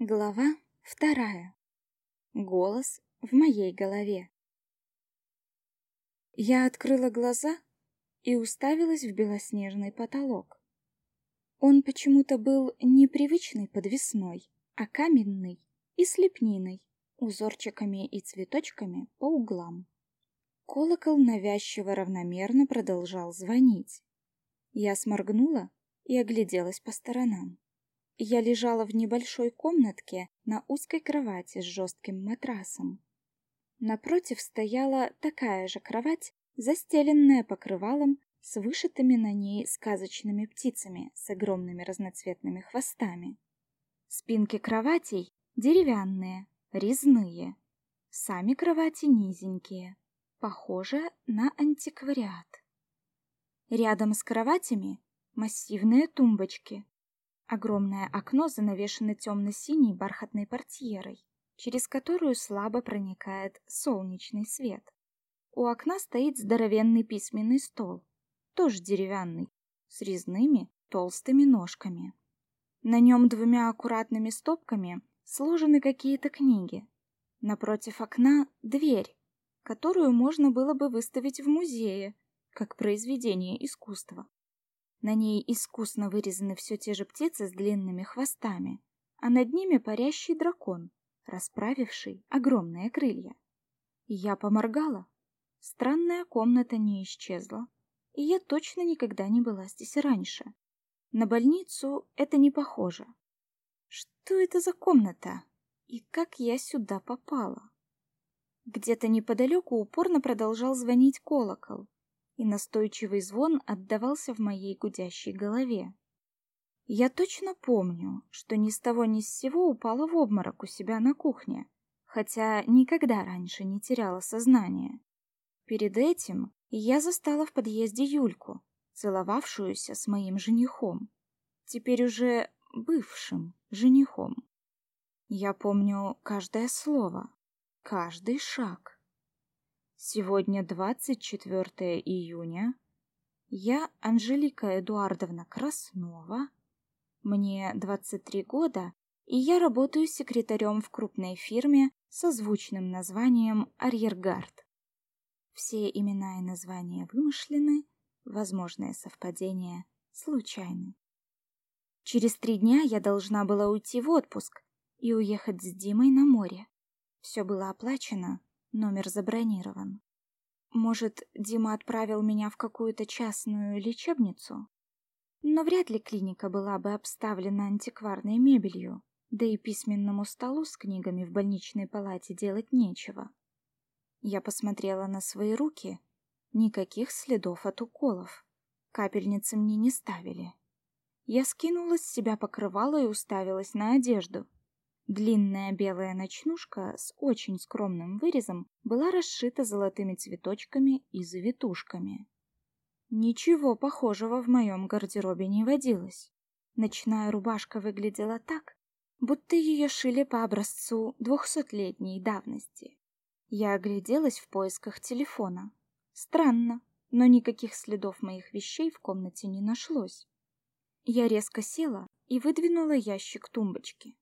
Глава вторая. Голос в моей голове. Я открыла глаза и уставилась в белоснежный потолок. Он почему-то был непривычный подвесной, а каменный и с лепниной, узорчиками и цветочками по углам. Колокол навязчиво равномерно продолжал звонить. Я сморгнула и огляделась по сторонам. Я лежала в небольшой комнатке на узкой кровати с жестким матрасом. Напротив стояла такая же кровать, застеленная покрывалом с вышитыми на ней сказочными птицами с огромными разноцветными хвостами. Спинки кроватей деревянные, резные. Сами кровати низенькие, похожие на антиквариат. Рядом с кроватями массивные тумбочки, Огромное окно занавешено темно-синей бархатной портьерой, через которую слабо проникает солнечный свет. У окна стоит здоровенный письменный стол, тоже деревянный, с резными толстыми ножками. На нем двумя аккуратными стопками сложены какие-то книги. Напротив окна дверь, которую можно было бы выставить в музее, как произведение искусства. На ней искусно вырезаны все те же птицы с длинными хвостами, а над ними парящий дракон, расправивший огромные крылья. Я поморгала. Странная комната не исчезла, и я точно никогда не была здесь раньше. На больницу это не похоже. Что это за комната? И как я сюда попала? Где-то неподалеку упорно продолжал звонить колокол и настойчивый звон отдавался в моей гудящей голове. Я точно помню, что ни с того ни с сего упала в обморок у себя на кухне, хотя никогда раньше не теряла сознание. Перед этим я застала в подъезде Юльку, целовавшуюся с моим женихом, теперь уже бывшим женихом. Я помню каждое слово, каждый шаг. Сегодня 24 июня. Я Анжелика Эдуардовна Краснова. Мне 23 года, и я работаю секретарем в крупной фирме со звучным названием «Арьергард». Все имена и названия вымышлены, возможное совпадение случайны. Через три дня я должна была уйти в отпуск и уехать с Димой на море. Все было оплачено, Номер забронирован. Может, Дима отправил меня в какую-то частную лечебницу? Но вряд ли клиника была бы обставлена антикварной мебелью, да и письменному столу с книгами в больничной палате делать нечего. Я посмотрела на свои руки. Никаких следов от уколов. Капельницы мне не ставили. Я скинула с себя покрывало и уставилась на одежду. Длинная белая ночнушка с очень скромным вырезом была расшита золотыми цветочками и завитушками. Ничего похожего в моем гардеробе не водилось. Ночная рубашка выглядела так, будто ее шили по образцу двухсотлетней давности. Я огляделась в поисках телефона. Странно, но никаких следов моих вещей в комнате не нашлось. Я резко села и выдвинула ящик тумбочки.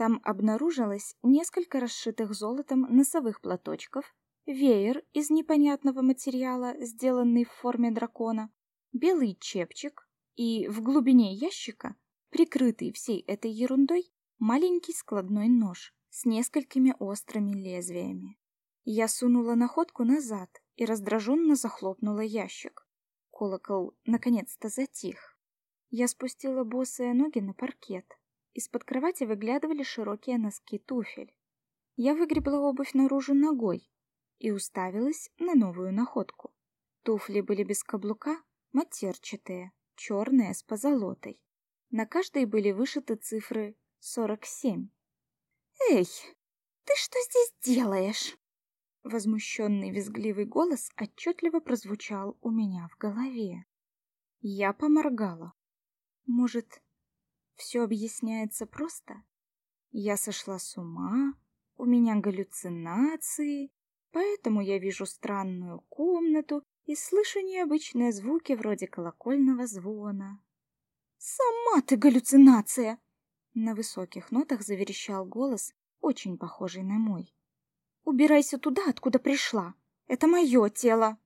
Там обнаружилось несколько расшитых золотом носовых платочков, веер из непонятного материала, сделанный в форме дракона, белый чепчик и в глубине ящика, прикрытый всей этой ерундой, маленький складной нож с несколькими острыми лезвиями. Я сунула находку назад и раздраженно захлопнула ящик. Колокол наконец-то затих. Я спустила босые ноги на паркет, из-под кровати выглядывали широкие носки туфель. Я выгребла обувь наружу ногой и уставилась на новую находку. Туфли были без каблука, матерчатые, черные с позолотой. На каждой были вышиты цифры 47. «Эй, ты что здесь делаешь?» Возмущенный визгливый голос отчетливо прозвучал у меня в голове. Я поморгала. Может, все объясняется просто. Я сошла с ума, у меня галлюцинации, поэтому я вижу странную комнату и слышу необычные звуки вроде колокольного звона. «Сама ты галлюцинация!» На высоких нотах заверещал голос, очень похожий на мой. «Убирайся туда, откуда пришла! Это мое тело!»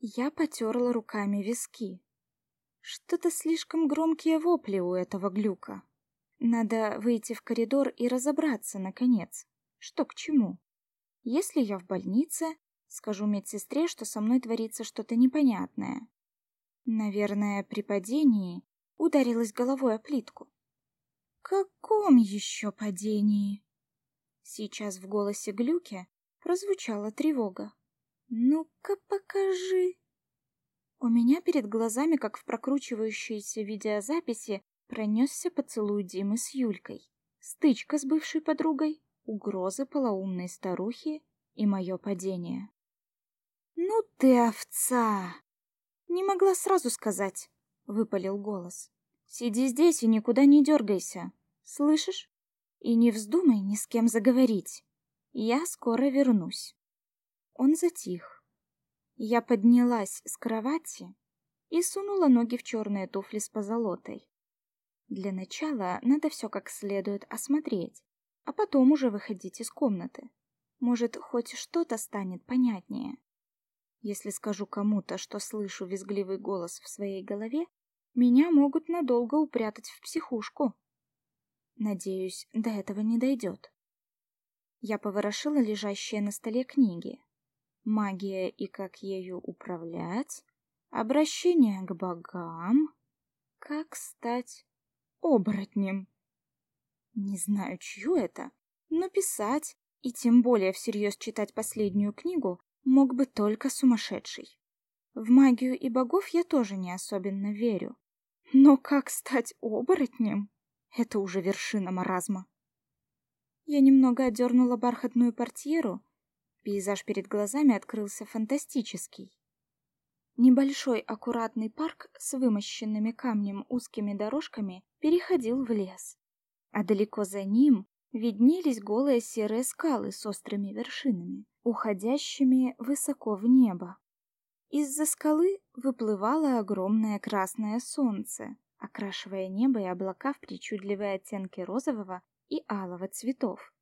Я потерла руками виски. Что-то слишком громкие вопли у этого глюка. Надо выйти в коридор и разобраться, наконец, что к чему. Если я в больнице, скажу медсестре, что со мной творится что-то непонятное. Наверное, при падении ударилась головой о плитку. Каком еще падении? Сейчас в голосе Глюки прозвучала тревога. Ну-ка покажи. У меня перед глазами, как в прокручивающейся видеозаписи, пронесся поцелуй Димы с Юлькой. Стычка с бывшей подругой, угрозы полоумной старухи и мое падение. «Ну ты овца!» «Не могла сразу сказать», — выпалил голос. «Сиди здесь и никуда не дергайся, слышишь? И не вздумай ни с кем заговорить. Я скоро вернусь». Он затих. Я поднялась с кровати и сунула ноги в черные туфли с позолотой. Для начала надо все как следует осмотреть, а потом уже выходить из комнаты. Может, хоть что-то станет понятнее. Если скажу кому-то, что слышу визгливый голос в своей голове, меня могут надолго упрятать в психушку. Надеюсь, до этого не дойдет. Я поворошила лежащие на столе книги. Магия и как ею управлять, обращение к богам, как стать оборотнем. Не знаю, чью это, но писать и тем более всерьез читать последнюю книгу мог бы только сумасшедший. В магию и богов я тоже не особенно верю. Но как стать оборотнем? Это уже вершина маразма. Я немного отдернула бархатную портьеру. Пейзаж перед глазами открылся фантастический. Небольшой аккуратный парк с вымощенными камнем узкими дорожками переходил в лес, а далеко за ним виднелись голые серые скалы с острыми вершинами, уходящими высоко в небо. Из-за скалы выплывало огромное красное солнце, окрашивая небо и облака в причудливые оттенки розового и алого цветов.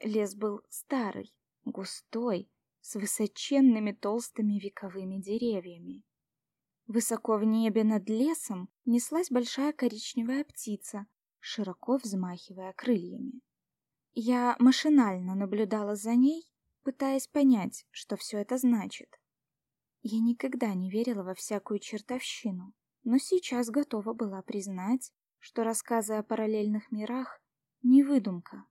Лес был старый, густой, с высоченными толстыми вековыми деревьями. Высоко в небе над лесом неслась большая коричневая птица, широко взмахивая крыльями. Я машинально наблюдала за ней, пытаясь понять, что все это значит. Я никогда не верила во всякую чертовщину, но сейчас готова была признать, что рассказы о параллельных мирах — не выдумка.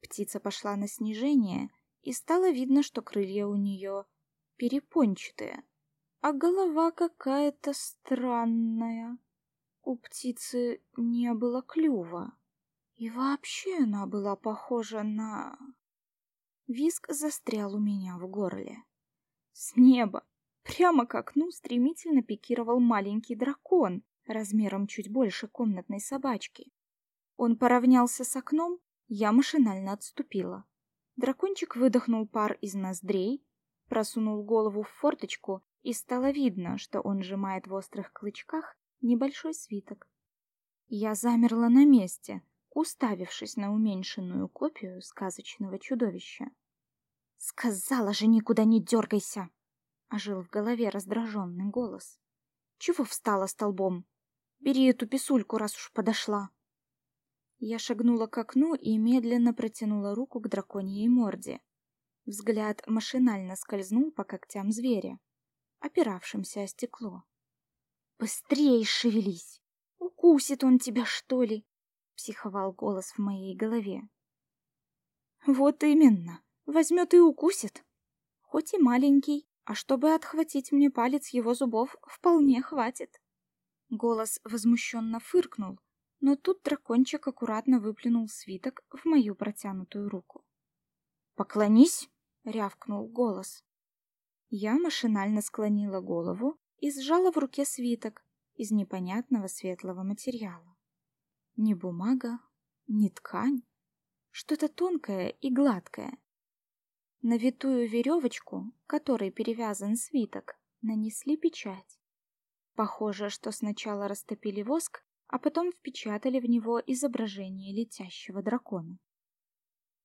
Птица пошла на снижение, и стало видно, что крылья у нее перепончатые, а голова какая-то странная. У птицы не было клюва, и вообще она была похожа на... Виск застрял у меня в горле. С неба, прямо к окну, стремительно пикировал маленький дракон размером чуть больше комнатной собачки. Он поравнялся с окном, я машинально отступила. Дракончик выдохнул пар из ноздрей, просунул голову в форточку, и стало видно, что он сжимает в острых клычках небольшой свиток. Я замерла на месте, уставившись на уменьшенную копию сказочного чудовища. «Сказала же, никуда не дергайся!» — ожил в голове раздраженный голос. «Чего встала столбом? Бери эту писульку, раз уж подошла!» Я шагнула к окну и медленно протянула руку к драконьей морде. Взгляд машинально скользнул по когтям зверя, опиравшимся о стекло. «Быстрее шевелись! Укусит он тебя, что ли?» — психовал голос в моей голове. «Вот именно! Возьмет и укусит! Хоть и маленький, а чтобы отхватить мне палец его зубов, вполне хватит!» Голос возмущенно фыркнул, но тут дракончик аккуратно выплюнул свиток в мою протянутую руку. «Поклонись!» — рявкнул голос. Я машинально склонила голову и сжала в руке свиток из непонятного светлого материала. Ни бумага, ни ткань, что-то тонкое и гладкое. На витую веревочку, которой перевязан свиток, нанесли печать. Похоже, что сначала растопили воск, а потом впечатали в него изображение летящего дракона.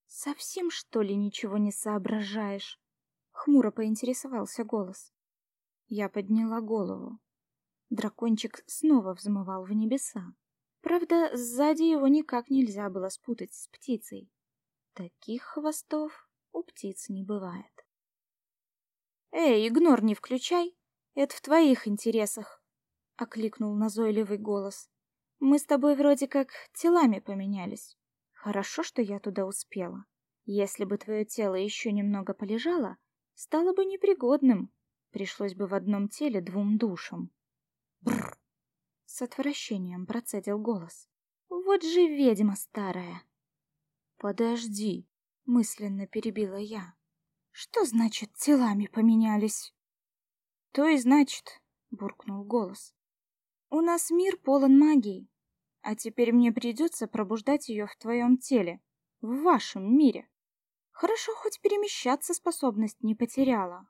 «Совсем, что ли, ничего не соображаешь?» — хмуро поинтересовался голос. Я подняла голову. Дракончик снова взмывал в небеса. Правда, сзади его никак нельзя было спутать с птицей. Таких хвостов у птиц не бывает. «Эй, игнор не включай! Это в твоих интересах!» — окликнул назойливый голос. «Мы с тобой вроде как телами поменялись. Хорошо, что я туда успела. Если бы твое тело еще немного полежало, стало бы непригодным. Пришлось бы в одном теле двум душам». Бррр! С отвращением процедил голос. «Вот же ведьма старая!» «Подожди!» — мысленно перебила я. Что значит телами поменялись? То и значит, буркнул голос. У нас мир полон магии, а теперь мне придется пробуждать ее в твоем теле, в вашем мире. Хорошо, хоть перемещаться способность не потеряла.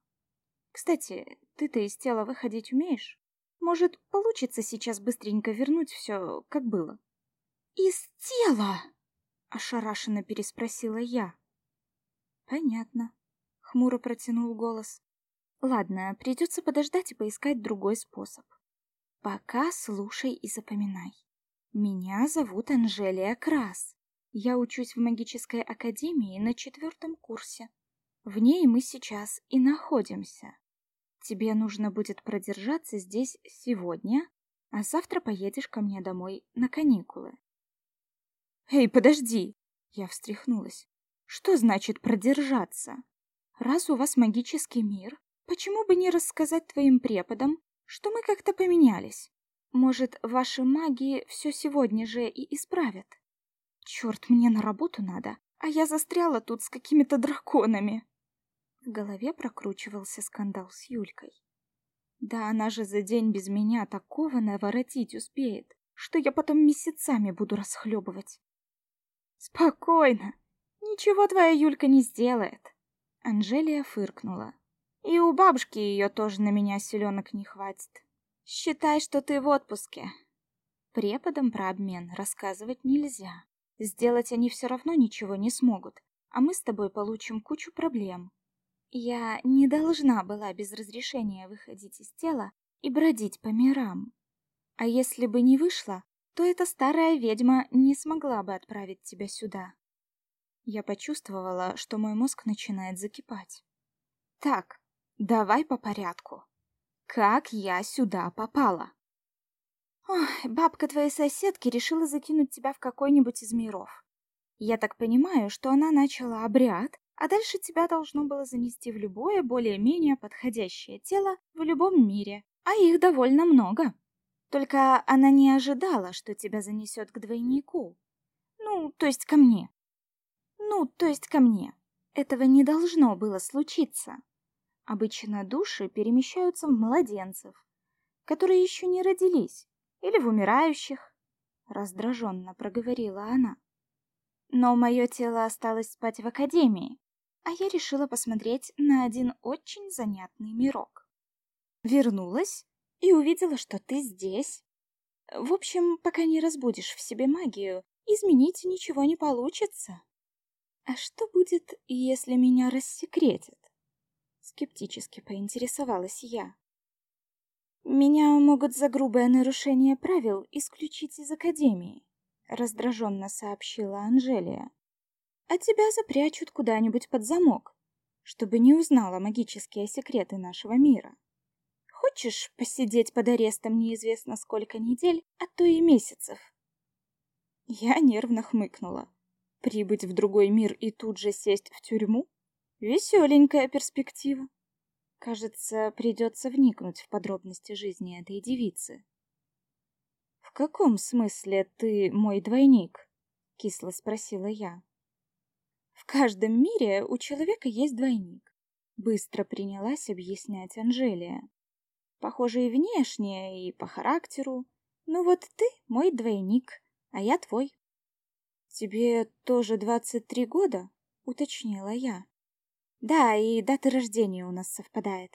Кстати, ты-то из тела выходить умеешь? Может, получится сейчас быстренько вернуть все, как было? Из тела? ошарашенно переспросила я. Понятно хмуро протянул голос. Ладно, придется подождать и поискать другой способ. Пока слушай и запоминай. Меня зовут Анжелия Крас. Я учусь в магической академии на четвертом курсе. В ней мы сейчас и находимся. Тебе нужно будет продержаться здесь сегодня, а завтра поедешь ко мне домой на каникулы. Эй, подожди! Я встряхнулась. Что значит продержаться? Раз у вас магический мир, почему бы не рассказать твоим преподам, что мы как-то поменялись? Может, ваши маги все сегодня же и исправят? Черт, мне на работу надо, а я застряла тут с какими-то драконами. В голове прокручивался скандал с Юлькой. Да она же за день без меня такого наворотить успеет, что я потом месяцами буду расхлебывать. Спокойно, ничего твоя Юлька не сделает. Анжелия фыркнула. И у бабушки ее тоже на меня селенок не хватит. Считай, что ты в отпуске. Преподам про обмен рассказывать нельзя. Сделать они все равно ничего не смогут, а мы с тобой получим кучу проблем. Я не должна была без разрешения выходить из тела и бродить по мирам. А если бы не вышла, то эта старая ведьма не смогла бы отправить тебя сюда. Я почувствовала, что мой мозг начинает закипать. Так, давай по порядку. Как я сюда попала? Ох, бабка твоей соседки решила закинуть тебя в какой-нибудь из миров. Я так понимаю, что она начала обряд, а дальше тебя должно было занести в любое более-менее подходящее тело в любом мире, а их довольно много. Только она не ожидала, что тебя занесет к двойнику. Ну, то есть ко мне. Ну, то есть ко мне. Этого не должно было случиться. Обычно души перемещаются в младенцев, которые еще не родились, или в умирающих, раздраженно проговорила она. Но мое тело осталось спать в академии, а я решила посмотреть на один очень занятный мирок. Вернулась и увидела, что ты здесь. В общем, пока не разбудишь в себе магию, изменить ничего не получится. А что будет, если меня рассекретят? Скептически поинтересовалась я. Меня могут за грубое нарушение правил исключить из академии, раздраженно сообщила Анжелия. А тебя запрячут куда-нибудь под замок, чтобы не узнала магические секреты нашего мира. Хочешь посидеть под арестом неизвестно сколько недель, а то и месяцев? Я нервно хмыкнула. Прибыть в другой мир и тут же сесть в тюрьму? Веселенькая перспектива. Кажется, придется вникнуть в подробности жизни этой девицы. «В каком смысле ты мой двойник?» — кисло спросила я. «В каждом мире у человека есть двойник», — быстро принялась объяснять Анжелия. «Похоже и внешне, и по характеру. Ну вот ты мой двойник, а я твой». «Тебе тоже двадцать три года?» — уточнила я. «Да, и дата рождения у нас совпадает.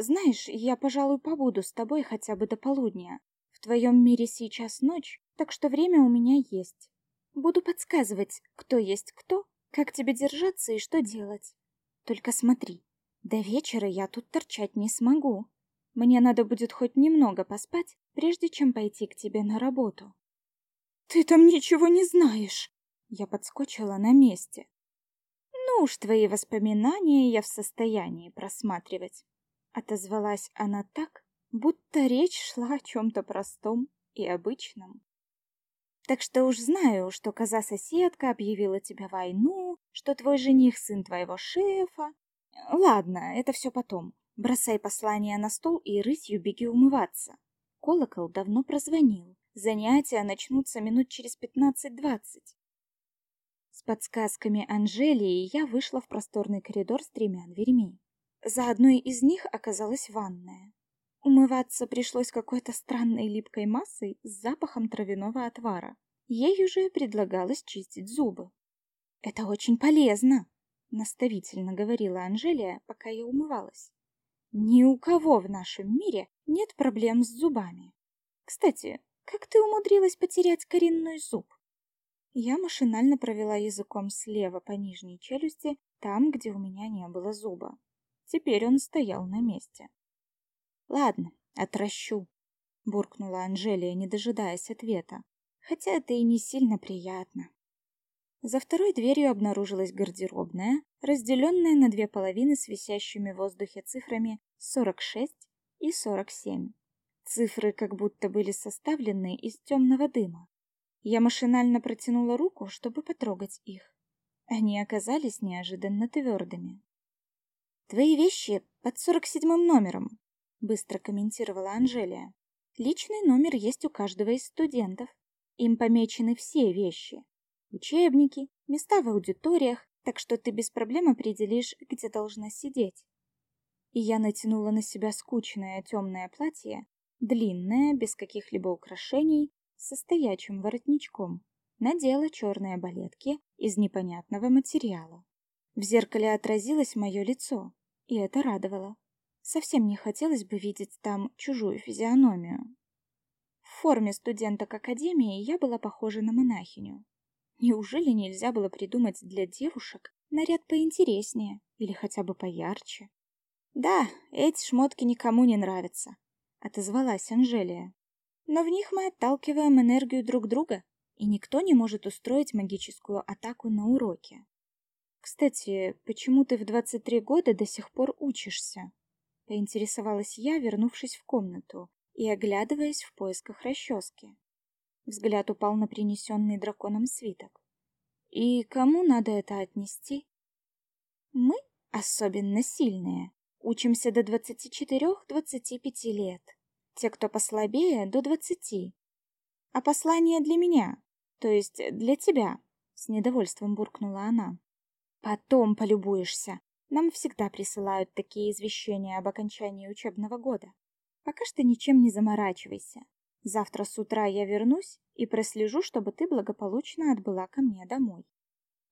Знаешь, я, пожалуй, побуду с тобой хотя бы до полудня. В твоем мире сейчас ночь, так что время у меня есть. Буду подсказывать, кто есть кто, как тебе держаться и что делать. Только смотри, до вечера я тут торчать не смогу. Мне надо будет хоть немного поспать, прежде чем пойти к тебе на работу. Ты там ничего не знаешь. Я подскочила на месте. Уж твои воспоминания я в состоянии просматривать. Отозвалась она так, будто речь шла о чем-то простом и обычном. Так что уж знаю, что коза-соседка объявила тебе войну, что твой жених сын твоего шефа. Ладно, это все потом. Бросай послание на стол и рысью беги умываться. Колокол давно прозвонил. Занятия начнутся минут через пятнадцать-двадцать. С подсказками Анжелии я вышла в просторный коридор с тремя дверьми. За одной из них оказалась ванная. Умываться пришлось какой-то странной липкой массой с запахом травяного отвара. Ей уже предлагалось чистить зубы. «Это очень полезно», — наставительно говорила Анжелия, пока я умывалась. «Ни у кого в нашем мире нет проблем с зубами. Кстати, как ты умудрилась потерять коренной зуб?» Я машинально провела языком слева по нижней челюсти, там, где у меня не было зуба. Теперь он стоял на месте. «Ладно, отращу», — буркнула Анжелия, не дожидаясь ответа. «Хотя это и не сильно приятно». За второй дверью обнаружилась гардеробная, разделенная на две половины с висящими в воздухе цифрами 46 и 47. Цифры как будто были составлены из темного дыма. Я машинально протянула руку, чтобы потрогать их. Они оказались неожиданно твердыми. «Твои вещи под сорок седьмым номером», — быстро комментировала Анжелия. «Личный номер есть у каждого из студентов. Им помечены все вещи. Учебники, места в аудиториях, так что ты без проблем определишь, где должна сидеть». И я натянула на себя скучное темное платье, длинное, без каких-либо украшений, со стоячим воротничком. Надела черные балетки из непонятного материала. В зеркале отразилось мое лицо, и это радовало. Совсем не хотелось бы видеть там чужую физиономию. В форме студенток академии я была похожа на монахиню. Неужели нельзя было придумать для девушек наряд поинтереснее или хотя бы поярче? «Да, эти шмотки никому не нравятся», — отозвалась Анжелия. «Но в них мы отталкиваем энергию друг друга, и никто не может устроить магическую атаку на уроке. Кстати, почему ты в 23 года до сих пор учишься?» поинтересовалась я, вернувшись в комнату и оглядываясь в поисках расчески. Взгляд упал на принесенный драконом свиток. «И кому надо это отнести?» «Мы, особенно сильные, учимся до 24-25 лет. Те, кто послабее, до 20. А послание для меня, то есть для тебя», — с недовольством буркнула она. «Потом полюбуешься. Нам всегда присылают такие извещения об окончании учебного года. Пока что ничем не заморачивайся. Завтра с утра я вернусь и прослежу, чтобы ты благополучно отбыла ко мне домой.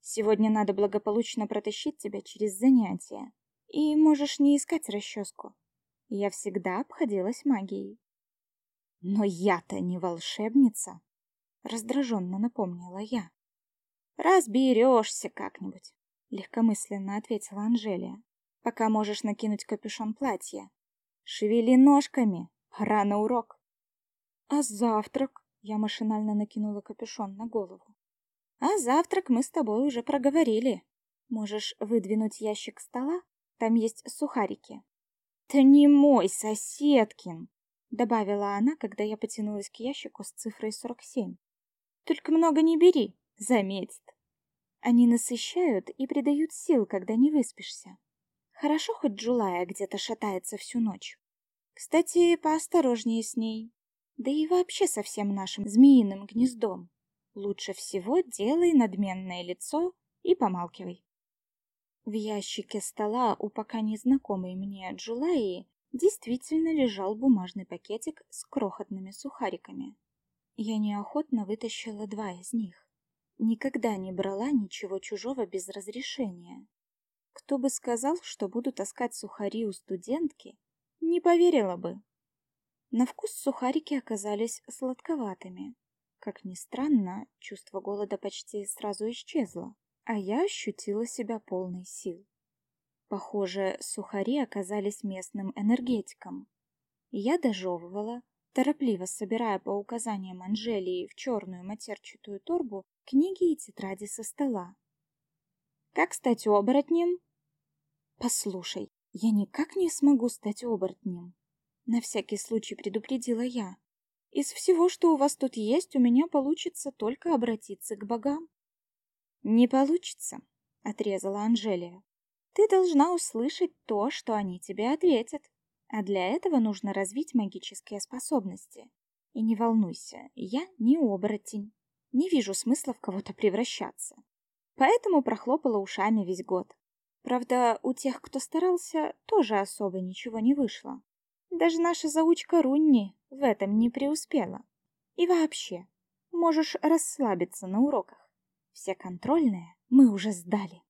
Сегодня надо благополучно протащить тебя через занятия. И можешь не искать расческу. Я всегда обходилась магией. Но я-то не волшебница, раздраженно напомнила я. Разберешься как-нибудь. — легкомысленно ответила Анжелия. «Пока можешь накинуть капюшон платья. Шевели ножками, пора на урок». «А завтрак?» — я машинально накинула капюшон на голову. «А завтрак мы с тобой уже проговорили. Можешь выдвинуть ящик стола, там есть сухарики». «Это не мой, соседкин!» — добавила она, когда я потянулась к ящику с цифрой 47. «Только много не бери, заметит». Они насыщают и придают сил, когда не выспишься. Хорошо хоть Джулая где-то шатается всю ночь. Кстати, поосторожнее с ней. Да и вообще со всем нашим змеиным гнездом. Лучше всего делай надменное лицо и помалкивай. В ящике стола у пока незнакомой мне Джулаи действительно лежал бумажный пакетик с крохотными сухариками. Я неохотно вытащила два из них. Никогда не брала ничего чужого без разрешения. Кто бы сказал, что буду таскать сухари у студентки, не поверила бы. На вкус сухарики оказались сладковатыми. Как ни странно, чувство голода почти сразу исчезло, а я ощутила себя полной сил. Похоже, сухари оказались местным энергетиком. Я дожевывала, торопливо собирая по указаниям Анжелии в черную матерчатую торбу книги и тетради со стола. «Как стать оборотнем?» «Послушай, я никак не смогу стать оборотнем», — на всякий случай предупредила я. «Из всего, что у вас тут есть, у меня получится только обратиться к богам». «Не получится», — отрезала Анжелия. «Ты должна услышать то, что они тебе ответят. А для этого нужно развить магические способности. И не волнуйся, я не оборотень. Не вижу смысла в кого-то превращаться. Поэтому прохлопала ушами весь год. Правда, у тех, кто старался, тоже особо ничего не вышло. Даже наша заучка Рунни в этом не преуспела. И вообще, можешь расслабиться на уроках. Все контрольные мы уже сдали.